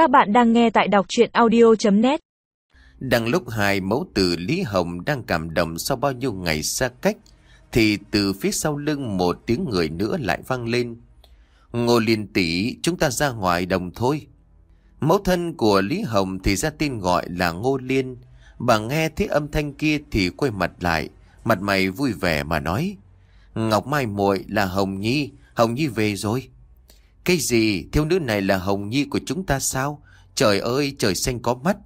Các bạn đang nghe tại đọc chuyện audio.net Đang lúc hai mẫu tử Lý Hồng đang cảm động sau bao nhiêu ngày xa cách, thì từ phía sau lưng một tiếng người nữa lại vang lên. Ngô Liên tỷ chúng ta ra ngoài đồng thôi. Mẫu thân của Lý Hồng thì ra tên gọi là Ngô Liên. Bà nghe thấy âm thanh kia thì quay mặt lại, mặt mày vui vẻ mà nói. Ngọc Mai muội là Hồng Nhi, Hồng Nhi về rồi. Cái gì, thiếu nữ này là Hồng Nhi của chúng ta sao? Trời ơi, trời xanh có mắt.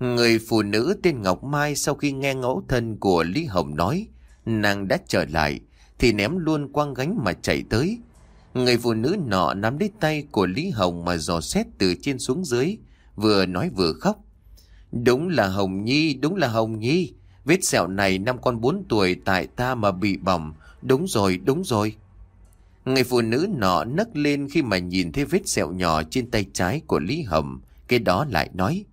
Người phụ nữ tên Ngọc Mai sau khi nghe ngẫu thân của Lý Hồng nói, nàng đã trở lại, thì ném luôn quang gánh mà chạy tới. Người phụ nữ nọ nắm lấy tay của Lý Hồng mà dò xét từ trên xuống dưới, vừa nói vừa khóc. Đúng là Hồng Nhi, đúng là Hồng Nhi. Vết sẹo này năm con bốn tuổi tại ta mà bị bỏng. Đúng rồi, đúng rồi. Người phụ nữ nọ nấc lên khi mà nhìn thấy vết sẹo nhỏ trên tay trái của Lý Hồng. Cái đó lại nói.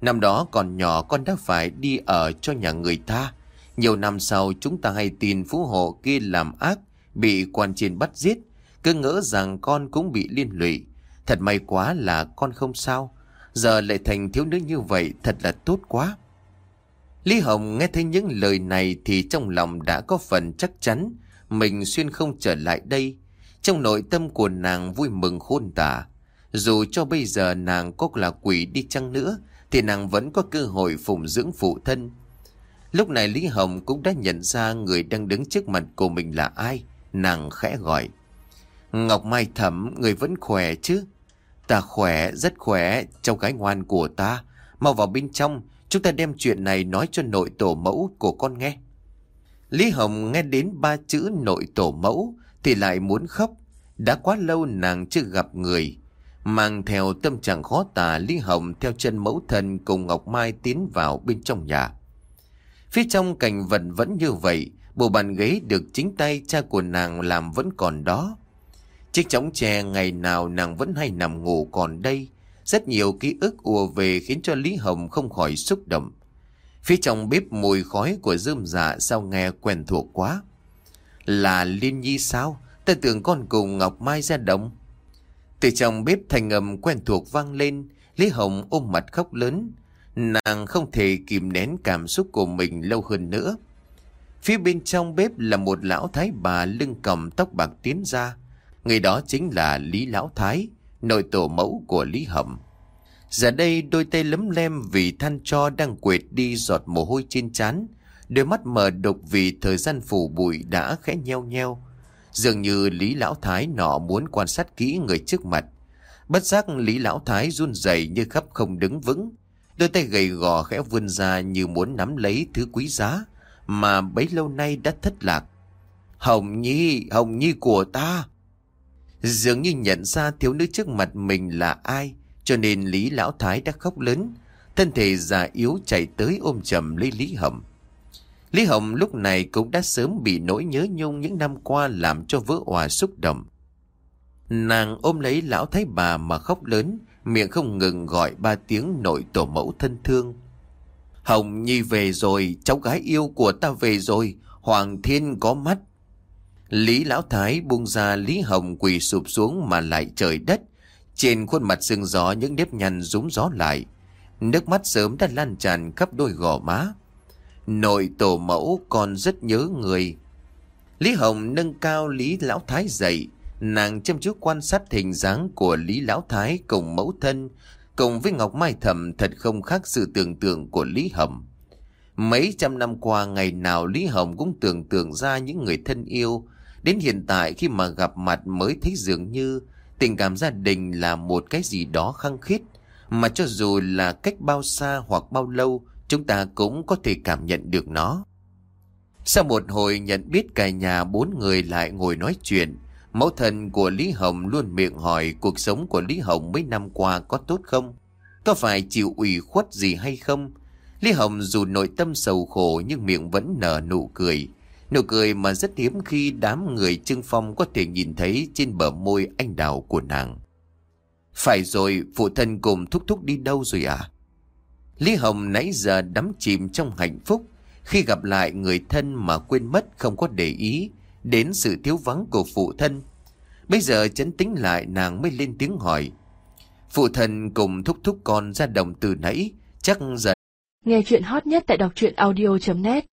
Năm đó còn nhỏ con đã phải đi ở cho nhà người ta. Nhiều năm sau chúng ta hay tin phú hộ kia làm ác, bị quan trên bắt giết. Cứ ngỡ rằng con cũng bị liên lụy. Thật may quá là con không sao. Giờ lại thành thiếu nữ như vậy thật là tốt quá. Lý Hồng nghe thấy những lời này thì trong lòng đã có phần chắc chắn mình xuyên không trở lại đây. Trong nội tâm của nàng vui mừng khôn tả. Dù cho bây giờ nàng có là quỷ đi chăng nữa thì nàng vẫn có cơ hội phụng dưỡng phụ thân. Lúc này Lý Hồng cũng đã nhận ra người đang đứng trước mặt của mình là ai. Nàng khẽ gọi. Ngọc Mai Thẩm, người vẫn khỏe chứ? Ta khỏe, rất khỏe, cháu gái ngoan của ta. Mau vào bên trong, chúng ta đem chuyện này nói cho nội tổ mẫu của con nghe. Lý Hồng nghe đến ba chữ nội tổ mẫu thì lại muốn khóc. Đã quá lâu nàng chưa gặp người. Mang theo tâm trạng khó tả Lý Hồng theo chân mẫu thân cùng Ngọc Mai tiến vào bên trong nhà. Phía trong cảnh vật vẫn như vậy, bộ bàn ghế được chính tay cha của nàng làm vẫn còn đó. Chiếc chóng tre ngày nào nàng vẫn hay nằm ngủ còn đây. Rất nhiều ký ức ùa về khiến cho Lý Hồng không khỏi xúc động. Phía trong bếp mùi khói của dơm dạ sao nghe quen thuộc quá. Là Liên Nhi sao? Ta tưởng con cùng Ngọc Mai ra đồng Từ trong bếp thành âm quen thuộc vang lên, Lý Hồng ôm mặt khóc lớn. Nàng không thể kìm nén cảm xúc của mình lâu hơn nữa. Phía bên trong bếp là một lão thái bà lưng cầm tóc bạc tiến ra. Người đó chính là Lý Lão Thái, nội tổ mẫu của Lý Hồng. Giờ đây đôi tay lấm lem vì than cho đang quệt đi giọt mồ hôi trên trán, đôi mắt mờ đục vì thời gian phủ bụi đã khẽ nheo nheo. Dường như Lý Lão Thái nọ muốn quan sát kỹ người trước mặt. Bất giác Lý Lão Thái run rẩy như khắp không đứng vững. Đôi tay gầy gò khẽ vươn ra như muốn nắm lấy thứ quý giá mà bấy lâu nay đã thất lạc. Hồng Nhi, Hồng Nhi của ta! Dường như nhận ra thiếu nữ trước mặt mình là ai, cho nên Lý Lão Thái đã khóc lớn, thân thể già yếu chạy tới ôm chầm lấy Lý Hồng. Lý Hồng lúc này cũng đã sớm bị nỗi nhớ nhung những năm qua làm cho vỡ hòa xúc động. Nàng ôm lấy lão thái bà mà khóc lớn, miệng không ngừng gọi ba tiếng nội tổ mẫu thân thương. Hồng Nhi về rồi, cháu gái yêu của ta về rồi, Hoàng Thiên có mắt. Lý Lão Thái buông ra Lý Hồng quỳ sụp xuống mà lại trời đất. Trên khuôn mặt sưng gió những nếp nhăn rúng gió lại. Nước mắt sớm đã lan tràn khắp đôi gò má. Nội tổ mẫu còn rất nhớ người. Lý Hồng nâng cao Lý Lão Thái dậy. Nàng chăm chú quan sát hình dáng của Lý Lão Thái cùng mẫu thân, cùng với Ngọc Mai Thầm thật không khác sự tưởng tượng của Lý Hồng. Mấy trăm năm qua ngày nào Lý Hồng cũng tưởng tượng ra những người thân yêu, Đến hiện tại khi mà gặp mặt mới thấy dường như tình cảm gia đình là một cái gì đó khăng khít, mà cho dù là cách bao xa hoặc bao lâu, chúng ta cũng có thể cảm nhận được nó. Sau một hồi nhận biết cả nhà bốn người lại ngồi nói chuyện, mẫu thân của Lý Hồng luôn miệng hỏi cuộc sống của Lý Hồng mấy năm qua có tốt không? Có phải chịu ủy khuất gì hay không? Lý Hồng dù nội tâm sầu khổ nhưng miệng vẫn nở nụ cười. Nụ cười mà rất hiếm khi đám người trưng phong có thể nhìn thấy trên bờ môi anh đào của nàng. Phải rồi, phụ thân cùng thúc thúc đi đâu rồi à? Lý Hồng nãy giờ đắm chìm trong hạnh phúc khi gặp lại người thân mà quên mất không có để ý đến sự thiếu vắng của phụ thân. Bây giờ chấn tính lại nàng mới lên tiếng hỏi. Phụ thân cùng thúc thúc con ra đồng từ nãy, chắc giờ Nghe chuyện hot nhất tại đọc truyện audio.net